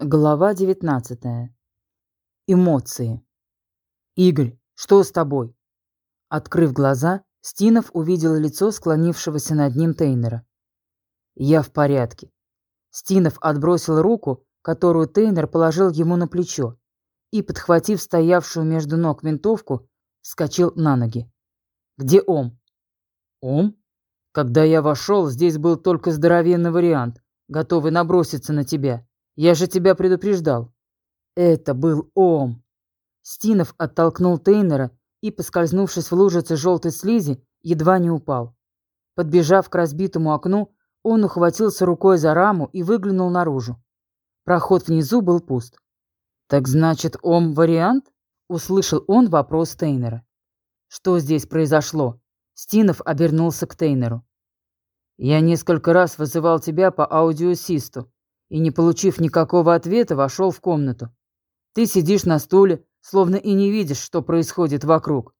Глава 19. Эмоции. Игорь, что с тобой? Открыв глаза, Стинов увидел лицо склонившегося над ним Тейнера. Я в порядке. Стинов отбросил руку, которую Тейнер положил ему на плечо, и, подхватив стоявшую между ног винтовку, вскочил на ноги. Где Ом? Ом? Когда я вошел, здесь был только здоровенный вариант, готовый наброситься на тебя. Я же тебя предупреждал. Это был Ом. Стинов оттолкнул Тейнера и, поскользнувшись в лужице желтой слизи, едва не упал. Подбежав к разбитому окну, он ухватился рукой за раму и выглянул наружу. Проход внизу был пуст. «Так значит, Ом вариант?» — услышал он вопрос Тейнера. «Что здесь произошло?» Стинов обернулся к Тейнеру. «Я несколько раз вызывал тебя по аудиосисту и, не получив никакого ответа, вошел в комнату. Ты сидишь на стуле, словно и не видишь, что происходит вокруг.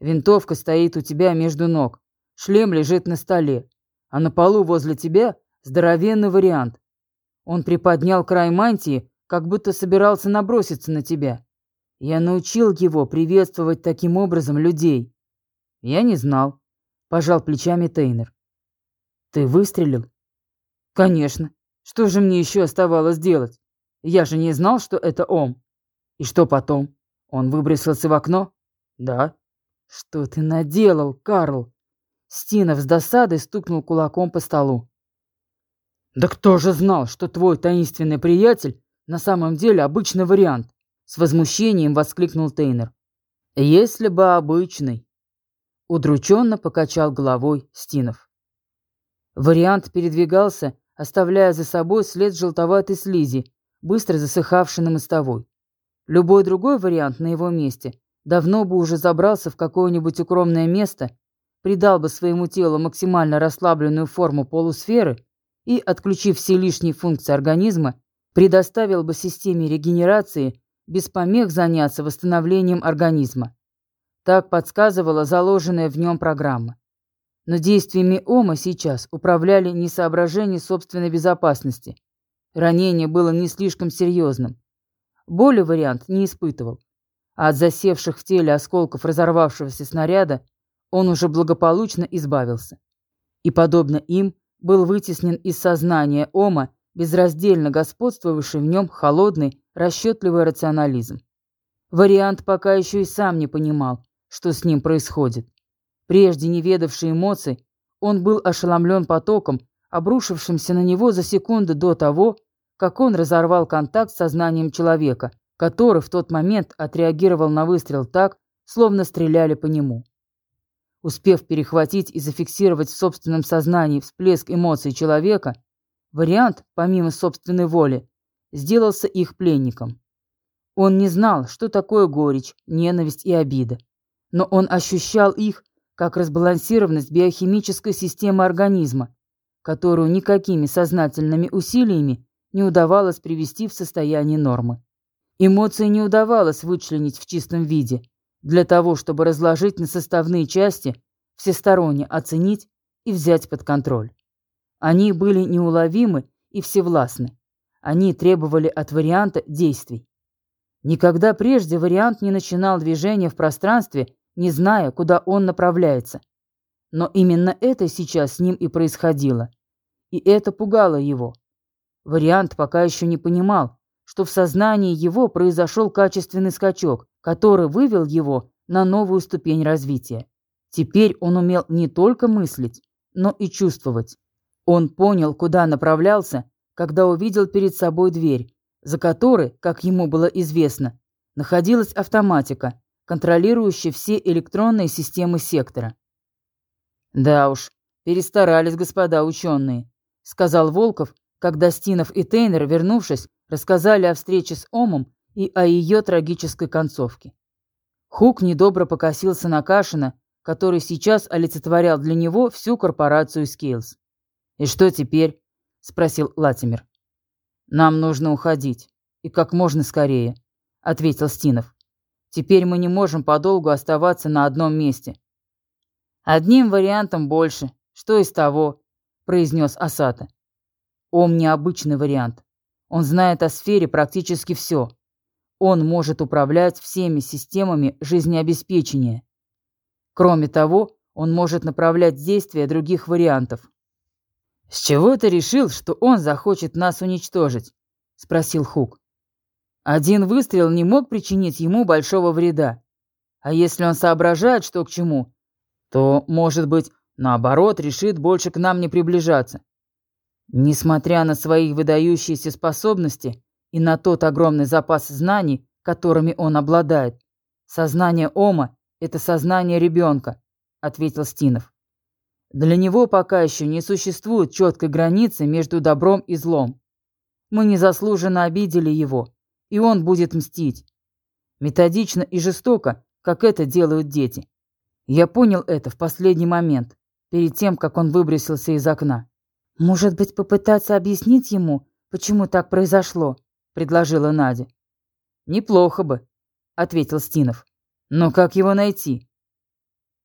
Винтовка стоит у тебя между ног, шлем лежит на столе, а на полу возле тебя здоровенный вариант. Он приподнял край мантии, как будто собирался наброситься на тебя. Я научил его приветствовать таким образом людей. Я не знал, пожал плечами Тейнер. Ты выстрелил? Конечно. Что же мне еще оставалось делать? Я же не знал, что это он. И что потом? Он выбросился в окно? Да. Что ты наделал, Карл? Стинов с досадой стукнул кулаком по столу. Да кто же знал, что твой таинственный приятель на самом деле обычный вариант? С возмущением воскликнул Тейнер. Если бы обычный. Удрученно покачал головой Стинов. Вариант передвигался оставляя за собой след желтоватой слизи, быстро засыхавшей на мостовой. Любой другой вариант на его месте давно бы уже забрался в какое-нибудь укромное место, придал бы своему телу максимально расслабленную форму полусферы и, отключив все лишние функции организма, предоставил бы системе регенерации без помех заняться восстановлением организма. Так подсказывала заложенная в нем программа. Но действиями Ома сейчас управляли не соображения собственной безопасности. Ранение было не слишком серьезным. Боли вариант не испытывал. А от засевших в теле осколков разорвавшегося снаряда он уже благополучно избавился. И, подобно им, был вытеснен из сознания Ома безраздельно господствовавший в нем холодный, расчетливый рационализм. Вариант пока еще и сам не понимал, что с ним происходит. Прежде не ведавший эмоций, он был ошеломлен потоком, обрушившимся на него за секунды до того, как он разорвал контакт с сознанием человека, который в тот момент отреагировал на выстрел так, словно стреляли по нему. Успев перехватить и зафиксировать в собственном сознании всплеск эмоций человека, вариант, помимо собственной воли, сделался их пленником. Он не знал, что такое горечь, ненависть и обида, но он ощущал их как разбалансированность биохимической системы организма, которую никакими сознательными усилиями не удавалось привести в состояние нормы. Эмоции не удавалось вычленить в чистом виде, для того, чтобы разложить на составные части, всесторонне оценить и взять под контроль. Они были неуловимы и всевластны. Они требовали от варианта действий. Никогда прежде вариант не начинал движение в пространстве не зная, куда он направляется. Но именно это сейчас с ним и происходило. И это пугало его. Вариант пока еще не понимал, что в сознании его произошел качественный скачок, который вывел его на новую ступень развития. Теперь он умел не только мыслить, но и чувствовать. Он понял, куда направлялся, когда увидел перед собой дверь, за которой, как ему было известно, находилась автоматика, контролирующий все электронные системы сектора. «Да уж, перестарались господа ученые», — сказал Волков, когда Стинов и Тейнер, вернувшись, рассказали о встрече с Омом и о ее трагической концовке. Хук недобро покосился на Кашина, который сейчас олицетворял для него всю корпорацию Скейлс. «И что теперь?» — спросил Латимер. «Нам нужно уходить. И как можно скорее», — ответил Стинов. Теперь мы не можем подолгу оставаться на одном месте. Одним вариантом больше. Что из того? произнес Асата. Ом необычный вариант. Он знает о сфере практически все. Он может управлять всеми системами жизнеобеспечения. Кроме того, он может направлять действия других вариантов. «С чего ты решил, что он захочет нас уничтожить?» – спросил Хук. Один выстрел не мог причинить ему большого вреда. А если он соображает, что к чему, то, может быть, наоборот, решит больше к нам не приближаться. Несмотря на свои выдающиеся способности и на тот огромный запас знаний, которыми он обладает, сознание Ома – это сознание ребенка, ответил Стинов. Для него пока еще не существует четкой границы между добром и злом. Мы незаслуженно обидели его, и он будет мстить. Методично и жестоко, как это делают дети. Я понял это в последний момент, перед тем, как он выбросился из окна. «Может быть, попытаться объяснить ему, почему так произошло?» – предложила Надя. «Неплохо бы», – ответил Стинов. «Но как его найти?»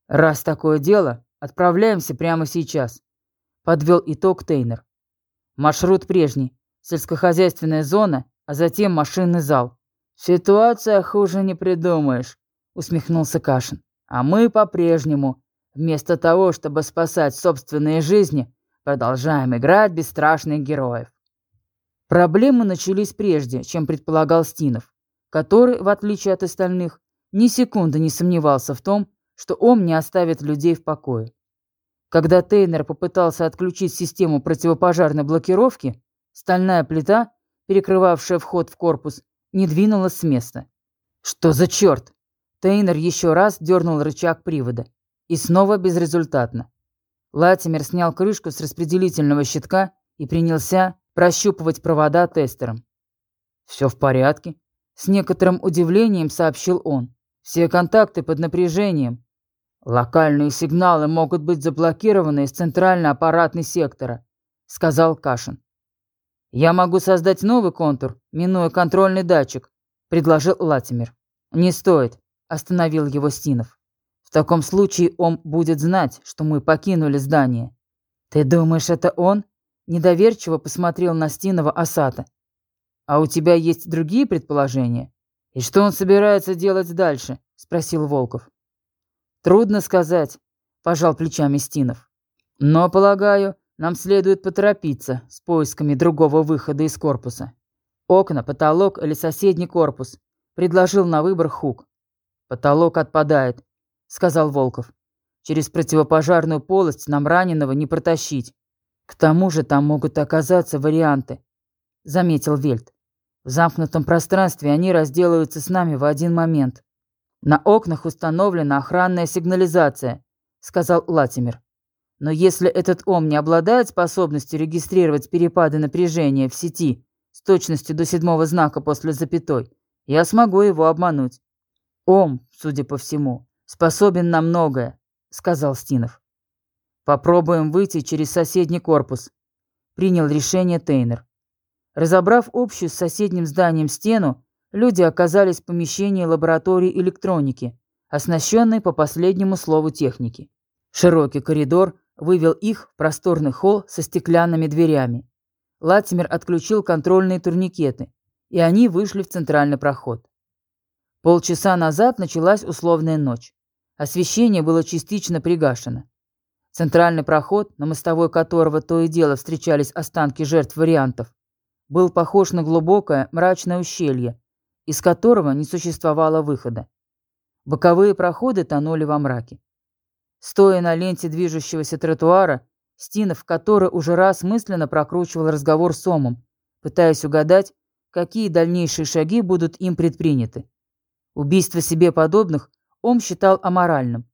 «Раз такое дело, отправляемся прямо сейчас», – подвел итог Тейнер. «Маршрут прежний. Сельскохозяйственная зона а затем машинный зал. «Ситуация хуже не придумаешь», — усмехнулся Кашин. «А мы по-прежнему, вместо того, чтобы спасать собственные жизни, продолжаем играть бесстрашных героев». Проблемы начались прежде, чем предполагал Стинов, который, в отличие от остальных, ни секунды не сомневался в том, что он не оставит людей в покое. Когда Тейнер попытался отключить систему противопожарной блокировки, стальная плита перекрывавшая вход в корпус, не двинулась с места. «Что за черт?» Тейнер еще раз дернул рычаг привода. И снова безрезультатно. Латимер снял крышку с распределительного щитка и принялся прощупывать провода тестером. «Все в порядке», — с некоторым удивлением сообщил он. «Все контакты под напряжением. Локальные сигналы могут быть заблокированы из центрально-аппаратной сектора», — сказал Кашин. «Я могу создать новый контур, минуя контрольный датчик», — предложил Латимер. «Не стоит», — остановил его Стинов. «В таком случае он будет знать, что мы покинули здание». «Ты думаешь, это он?» — недоверчиво посмотрел на Стинова Асата. «А у тебя есть другие предположения? И что он собирается делать дальше?» — спросил Волков. «Трудно сказать», — пожал плечами Стинов. «Но, полагаю, нам следует поторопиться с поисками другого выхода из корпуса. Окна, потолок или соседний корпус. Предложил на выбор Хук. Потолок отпадает, сказал Волков. Через противопожарную полость нам раненого не протащить. К тому же там могут оказаться варианты, заметил Вельт. В замкнутом пространстве они разделаются с нами в один момент. На окнах установлена охранная сигнализация, сказал Латимер. Но если этот ом не обладает способностью регистрировать перепады напряжения в сети с точностью до седьмого знака после запятой, я смогу его обмануть. Ом, судя по всему, способен на многое, сказал Стинов. Попробуем выйти через соседний корпус. Принял решение Тейнер. Разобрав общую с соседним зданием стену, люди оказались в помещении лаборатории электроники, оснащенной по последнему слову техники. Широкий коридор вывел их в просторный холл со стеклянными дверями. Латимер отключил контрольные турникеты, и они вышли в центральный проход. Полчаса назад началась условная ночь. Освещение было частично пригашено. Центральный проход, на мостовой которого то и дело встречались останки жертв вариантов, был похож на глубокое мрачное ущелье, из которого не существовало выхода. Боковые проходы тонули во мраке. Стоя на ленте движущегося тротуара, Стинов который уже раз мысленно прокручивал разговор с Омом, пытаясь угадать, какие дальнейшие шаги будут им предприняты. Убийство себе подобных Ом считал аморальным.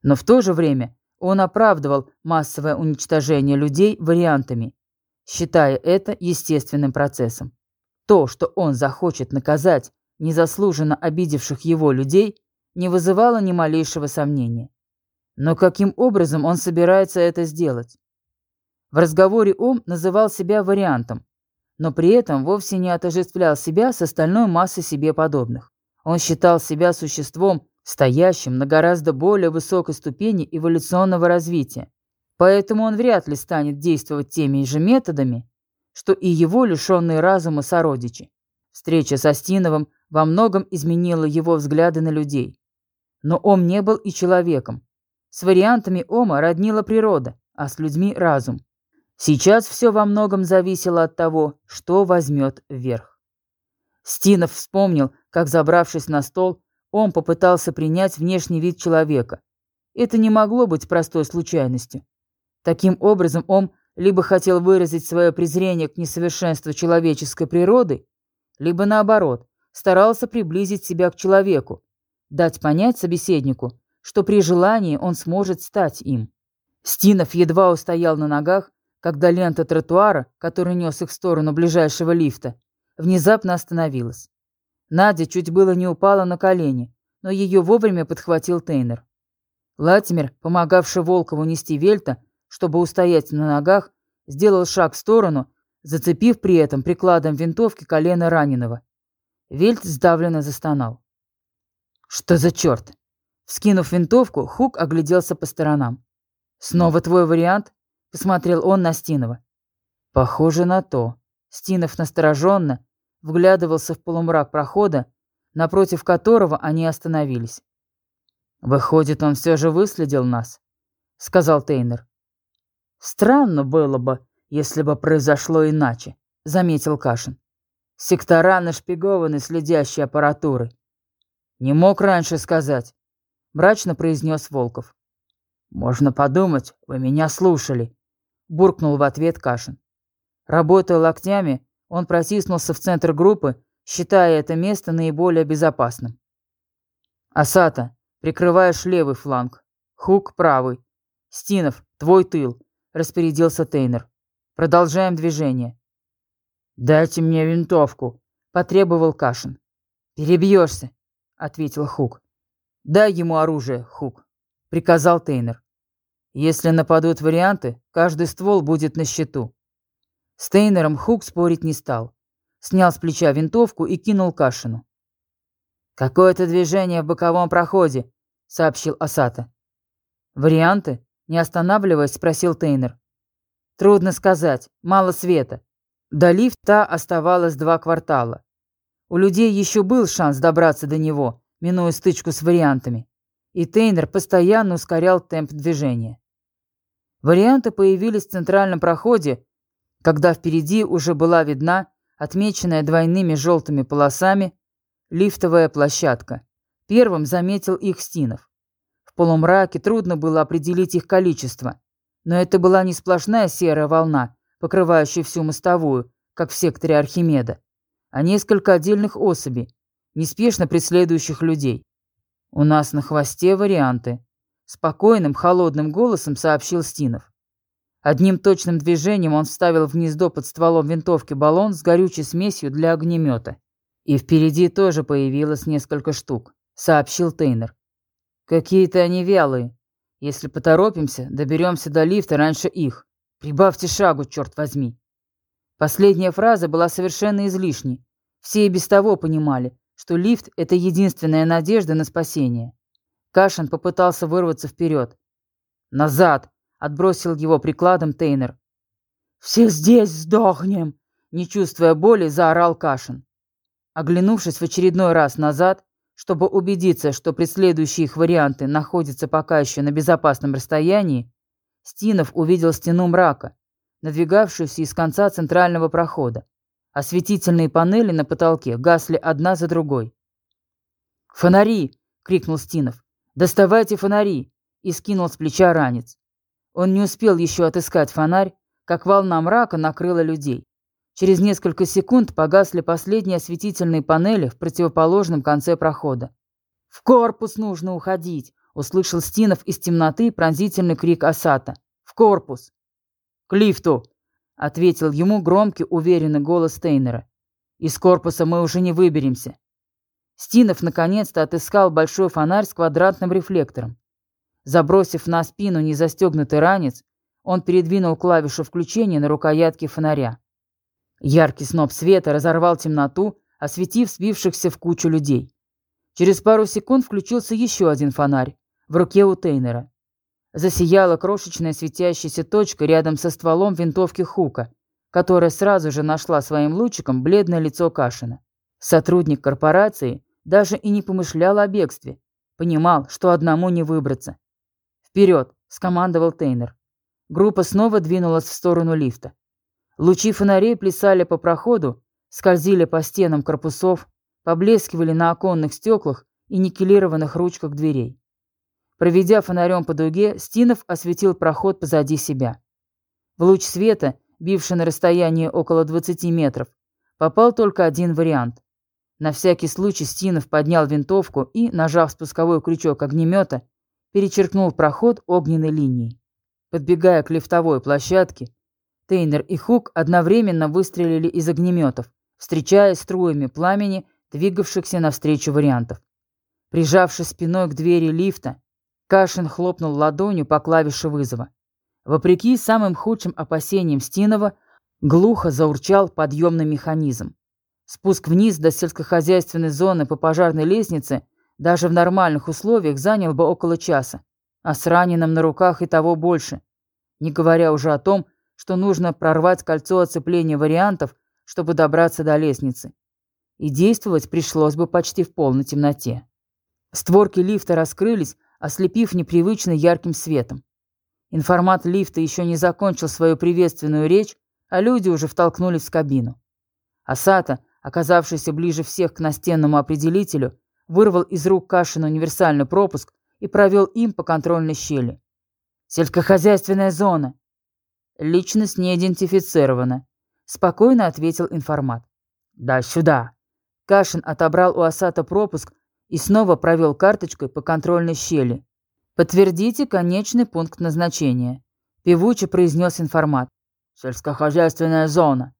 Но в то же время он оправдывал массовое уничтожение людей вариантами, считая это естественным процессом. То, что он захочет наказать незаслуженно обидевших его людей, не вызывало ни малейшего сомнения. Но каким образом он собирается это сделать? В разговоре Ом называл себя вариантом, но при этом вовсе не отождествлял себя с остальной массой себе подобных. Он считал себя существом, стоящим на гораздо более высокой ступени эволюционного развития. Поэтому он вряд ли станет действовать теми же методами, что и его лишенные разума сородичи. Встреча со Стиновым во многом изменила его взгляды на людей. Но Ом не был и человеком. С вариантами Ома роднила природа, а с людьми разум. Сейчас все во многом зависело от того, что возьмет вверх. Стинов вспомнил, как, забравшись на стол, он попытался принять внешний вид человека. Это не могло быть простой случайностью. Таким образом, он либо хотел выразить свое презрение к несовершенству человеческой природы, либо наоборот, старался приблизить себя к человеку, дать понять собеседнику, что при желании он сможет стать им. Стинов едва устоял на ногах, когда лента тротуара, который нес их в сторону ближайшего лифта, внезапно остановилась. Надя чуть было не упала на колени, но ее вовремя подхватил Тейнер. Латимер, помогавший Волкову нести Вельта, чтобы устоять на ногах, сделал шаг в сторону, зацепив при этом прикладом винтовки колено раненого. Вельт сдавленно застонал. «Что за черт?» Скинув винтовку, Хук огляделся по сторонам. «Снова твой вариант?» — посмотрел он на Стинова. «Похоже на то». Стинов настороженно вглядывался в полумрак прохода, напротив которого они остановились. «Выходит, он все же выследил нас», — сказал Тейнер. «Странно было бы, если бы произошло иначе», — заметил Кашин. «Сектора нашпигованы следящей аппаратурой». «Не мог раньше сказать», — мрачно произнес Волков. «Можно подумать, вы меня слушали», — буркнул в ответ Кашин. Работая локтями, он протиснулся в центр группы, считая это место наиболее безопасным. «Асата, прикрываешь левый фланг. Хук — правый. Стинов, твой тыл», — распорядился Тейнер. «Продолжаем движение». «Дайте мне винтовку», — потребовал Кашин. «Перебьешься», — ответил Хук. «Дай ему оружие, Хук», — приказал Тейнер. «Если нападут варианты, каждый ствол будет на счету». С Тейнером Хук спорить не стал. Снял с плеча винтовку и кинул Кашину. «Какое-то движение в боковом проходе», — сообщил Асата. «Варианты?» — не останавливаясь, спросил Тейнер. «Трудно сказать. Мало света. До лифта оставалось два квартала. У людей еще был шанс добраться до него, минуя стычку с вариантами. И Тейнер постоянно ускорял темп движения. Варианты появились в центральном проходе, когда впереди уже была видна отмеченная двойными желтыми полосами лифтовая площадка. Первым заметил их Стинов. В полумраке трудно было определить их количество, но это была не сплошная серая волна, покрывающая всю мостовую, как в секторе Архимеда, а несколько отдельных особей, неспешно преследующих людей. «У нас на хвосте варианты», — спокойным, холодным голосом сообщил Стинов. Одним точным движением он вставил в гнездо под стволом винтовки баллон с горючей смесью для огнемета. И впереди тоже появилось несколько штук, сообщил Тейнер. Какие-то они вялые. Если поторопимся, доберемся до лифта раньше их. Прибавьте шагу, черт возьми. Последняя фраза была совершенно излишней. Все и без того понимали, что лифт — это единственная надежда на спасение. Кашин попытался вырваться вперед. «Назад!» Отбросил его прикладом Тейнер. «Все здесь сдохнем!» Не чувствуя боли, заорал Кашин. Оглянувшись в очередной раз назад, чтобы убедиться, что преследующие их варианты находятся пока еще на безопасном расстоянии, Стинов увидел стену мрака, надвигавшуюся из конца центрального прохода. Осветительные панели на потолке гасли одна за другой. «Фонари!» — крикнул Стинов. «Доставайте фонари!» и скинул с плеча ранец. Он не успел еще отыскать фонарь, как волна мрака накрыла людей. Через несколько секунд погасли последние осветительные панели в противоположном конце прохода. «В корпус нужно уходить!» — услышал Стинов из темноты пронзительный крик Асата. «В корпус!» «К лифту!» — ответил ему громкий, уверенный голос Стейнера. «Из корпуса мы уже не выберемся». Стинов наконец-то отыскал большой фонарь с квадратным рефлектором. Забросив на спину незастегнутый ранец, он передвинул клавишу включения на рукоятке фонаря. Яркий сноп света разорвал темноту, осветив сбившихся в кучу людей. Через пару секунд включился еще один фонарь в руке у Тейнера. Засияла крошечная светящаяся точка рядом со стволом винтовки Хука, которая сразу же нашла своим лучиком бледное лицо Кашина. Сотрудник корпорации даже и не помышлял о бегстве. Понимал, что одному не выбраться. «Вперед!» – скомандовал Тейнер. Группа снова двинулась в сторону лифта. Лучи фонарей плясали по проходу, скользили по стенам корпусов, поблескивали на оконных стеклах и никелированных ручках дверей. Проведя фонарем по дуге, Стинов осветил проход позади себя. В луч света, бивший на расстоянии около 20 метров, попал только один вариант. На всякий случай Стинов поднял винтовку и, нажав спусковой крючок огнемета, перечеркнул проход огненной линией. Подбегая к лифтовой площадке, Тейнер и Хук одновременно выстрелили из огнеметов, встречая струями пламени, двигавшихся навстречу вариантов. Прижавшись спиной к двери лифта, Кашин хлопнул ладонью по клавише вызова. Вопреки самым худшим опасениям Стинова, глухо заурчал подъемный механизм. Спуск вниз до сельскохозяйственной зоны по пожарной лестнице даже в нормальных условиях занял бы около часа, а с раненым на руках и того больше, не говоря уже о том, что нужно прорвать кольцо оцепления вариантов, чтобы добраться до лестницы. И действовать пришлось бы почти в полной темноте. Створки лифта раскрылись, ослепив непривычно ярким светом. Информат лифта еще не закончил свою приветственную речь, а люди уже втолкнулись в кабину. Асата, оказавшийся ближе всех к настенному определителю, вырвал из рук Кашина универсальный пропуск и провел им по контрольной щели. «Сельскохозяйственная зона!» «Личность не идентифицирована», — спокойно ответил информат. «Да, сюда!» Кашин отобрал у Асата пропуск и снова провел карточкой по контрольной щели. «Подтвердите конечный пункт назначения», – певуче произнес информат. «Сельскохозяйственная зона».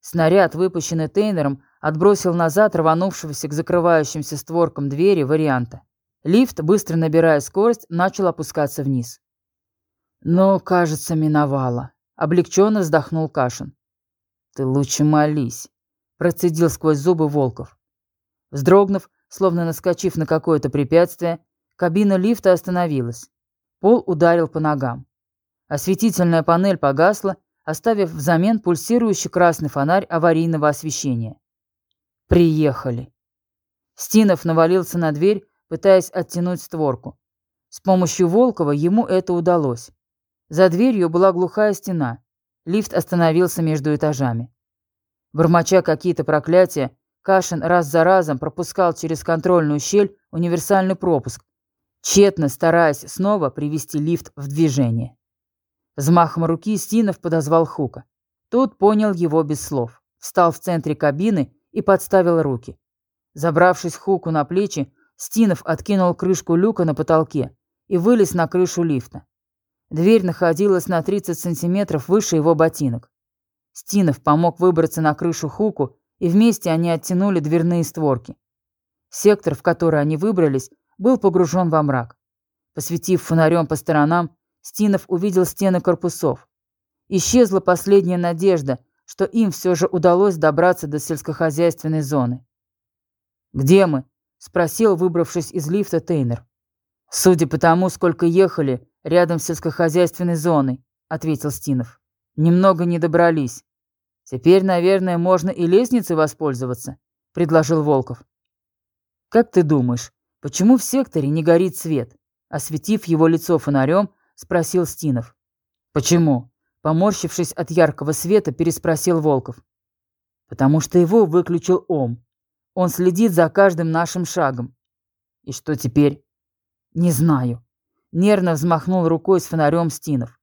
Снаряд, выпущенный Тейнером, отбросил назад рванувшегося к закрывающимся створкам двери варианта. Лифт, быстро набирая скорость, начал опускаться вниз. «Ну, кажется, миновало», — облегченно вздохнул Кашин. «Ты лучше молись», — процедил сквозь зубы Волков. Вздрогнув, Словно наскочив на какое-то препятствие, кабина лифта остановилась. Пол ударил по ногам. Осветительная панель погасла, оставив взамен пульсирующий красный фонарь аварийного освещения. Приехали. Стинов навалился на дверь, пытаясь оттянуть створку. С помощью Волкова ему это удалось. За дверью была глухая стена. Лифт остановился между этажами. Бормоча какие-то проклятия, Кашин раз за разом пропускал через контрольную щель универсальный пропуск, тщетно стараясь снова привести лифт в движение. Взмахом руки Стинов подозвал Хука. Тот понял его без слов, встал в центре кабины и подставил руки. Забравшись Хуку на плечи, Стинов откинул крышку люка на потолке и вылез на крышу лифта. Дверь находилась на 30 сантиметров выше его ботинок. Стинов помог выбраться на крышу Хуку и вместе они оттянули дверные створки. Сектор, в который они выбрались, был погружен во мрак. Посветив фонарем по сторонам, Стинов увидел стены корпусов. Исчезла последняя надежда, что им все же удалось добраться до сельскохозяйственной зоны. «Где мы?» – спросил, выбравшись из лифта Тейнер. «Судя по тому, сколько ехали, рядом с сельскохозяйственной зоной», – ответил Стинов. «Немного не добрались. «Теперь, наверное, можно и лестницей воспользоваться», — предложил Волков. «Как ты думаешь, почему в секторе не горит свет?» Осветив его лицо фонарем, спросил Стинов. «Почему?» Поморщившись от яркого света, переспросил Волков. «Потому что его выключил Ом. Он следит за каждым нашим шагом». «И что теперь?» «Не знаю». Нервно взмахнул рукой с фонарем Стинов.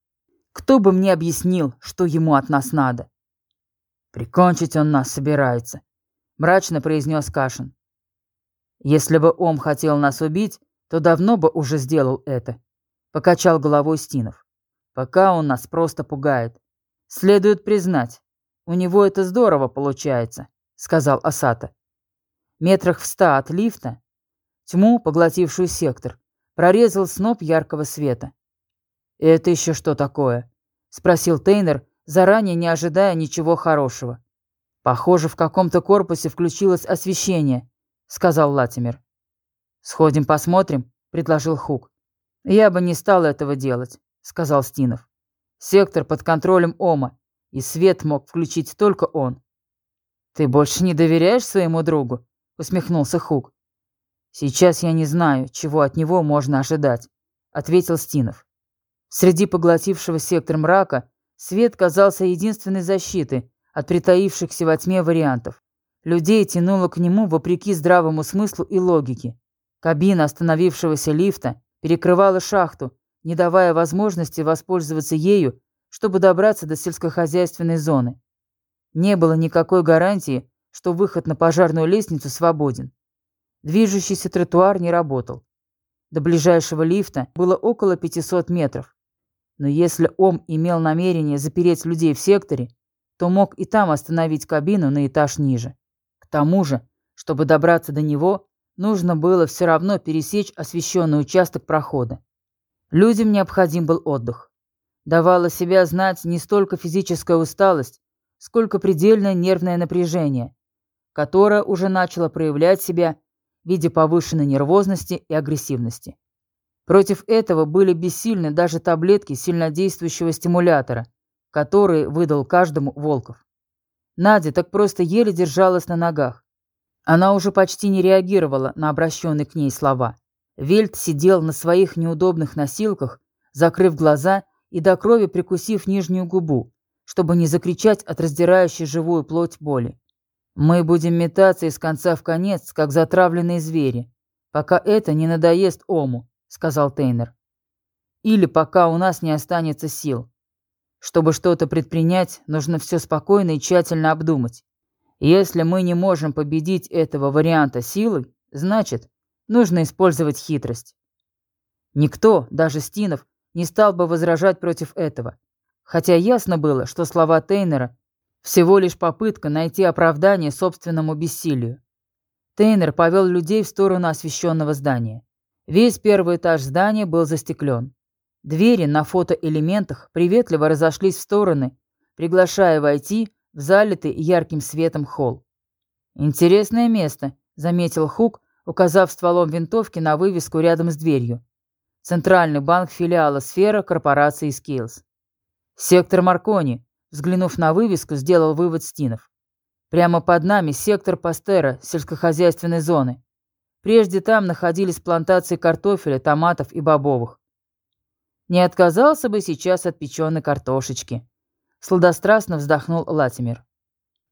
«Кто бы мне объяснил, что ему от нас надо?» «Прикончить он нас собирается», — мрачно произнес Кашин. «Если бы Ом хотел нас убить, то давно бы уже сделал это», — покачал головой Стинов. «Пока он нас просто пугает. Следует признать, у него это здорово получается», — сказал Асата. Метрах в ста от лифта, тьму, поглотившую сектор, прорезал сноп яркого света. «Это еще что такое?» — спросил Тейнер, заранее не ожидая ничего хорошего. «Похоже, в каком-то корпусе включилось освещение», — сказал Латимер. «Сходим посмотрим», — предложил Хук. «Я бы не стал этого делать», — сказал Стинов. «Сектор под контролем Ома. и свет мог включить только он. «Ты больше не доверяешь своему другу?» — усмехнулся Хук. «Сейчас я не знаю, чего от него можно ожидать», — ответил Стинов. Среди поглотившего сектор мрака свет казался единственной защитой от притаившихся во тьме вариантов. Людей тянуло к нему вопреки здравому смыслу и логике. Кабина остановившегося лифта перекрывала шахту, не давая возможности воспользоваться ею, чтобы добраться до сельскохозяйственной зоны. Не было никакой гарантии, что выход на пожарную лестницу свободен. Движущийся тротуар не работал. До ближайшего лифта было около 500 метров. Но если Ом имел намерение запереть людей в секторе, то мог и там остановить кабину на этаж ниже. К тому же, чтобы добраться до него, нужно было все равно пересечь освещенный участок прохода. Людям необходим был отдых. Давала себя знать не столько физическая усталость, сколько предельное нервное напряжение, которое уже начало проявлять себя в виде повышенной нервозности и агрессивности. Против этого были бессильны даже таблетки сильнодействующего стимулятора, которые выдал каждому Волков. Надя так просто еле держалась на ногах. Она уже почти не реагировала на обращенные к ней слова. Вельт сидел на своих неудобных носилках, закрыв глаза и до крови прикусив нижнюю губу, чтобы не закричать от раздирающей живую плоть боли. «Мы будем метаться из конца в конец, как затравленные звери, пока это не надоест Ому», — сказал Тейнер. «Или пока у нас не останется сил. Чтобы что-то предпринять, нужно все спокойно и тщательно обдумать. Если мы не можем победить этого варианта силой, значит, нужно использовать хитрость». Никто, даже Стинов, не стал бы возражать против этого. Хотя ясно было, что слова Тейнера – всего лишь попытка найти оправдание собственному бессилию. Тейнер повел людей в сторону освещенного здания. Весь первый этаж здания был застеклен. Двери на фотоэлементах приветливо разошлись в стороны, приглашая войти в залитый ярким светом холл. «Интересное место», — заметил Хук, указав стволом винтовки на вывеску рядом с дверью. «Центральный банк филиала «Сфера» корпорации «Скейлс». «Сектор Маркони», взглянув на вывеску, сделал вывод Стинов. «Прямо под нами сектор Пастера сельскохозяйственной зоны. Прежде там находились плантации картофеля, томатов и бобовых. Не отказался бы сейчас от печеной картошечки. Сладострастно вздохнул Латимер.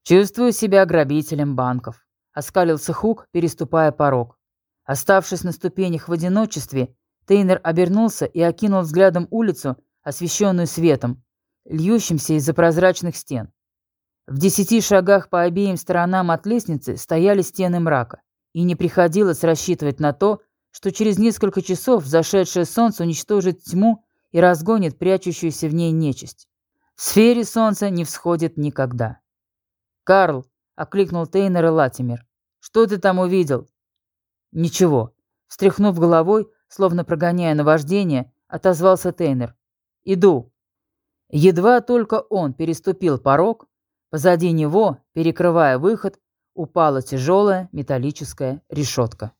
Чувствую себя грабителем банков. Оскалился Хук, переступая порог. Оставшись на ступенях в одиночестве, Тейнер обернулся и окинул взглядом улицу, освещенную светом, льющимся из-за прозрачных стен. В десяти шагах по обеим сторонам от лестницы стояли стены мрака и не приходилось рассчитывать на то, что через несколько часов зашедшее солнце уничтожит тьму и разгонит прячущуюся в ней нечисть. В сфере солнца не всходит никогда. «Карл!» — окликнул Тейнер и Латимер. «Что ты там увидел?» «Ничего». Встряхнув головой, словно прогоняя наваждение, отозвался Тейнер. «Иду». Едва только он переступил порог, позади него, перекрывая выход, упала тяжелая металлическая решетка.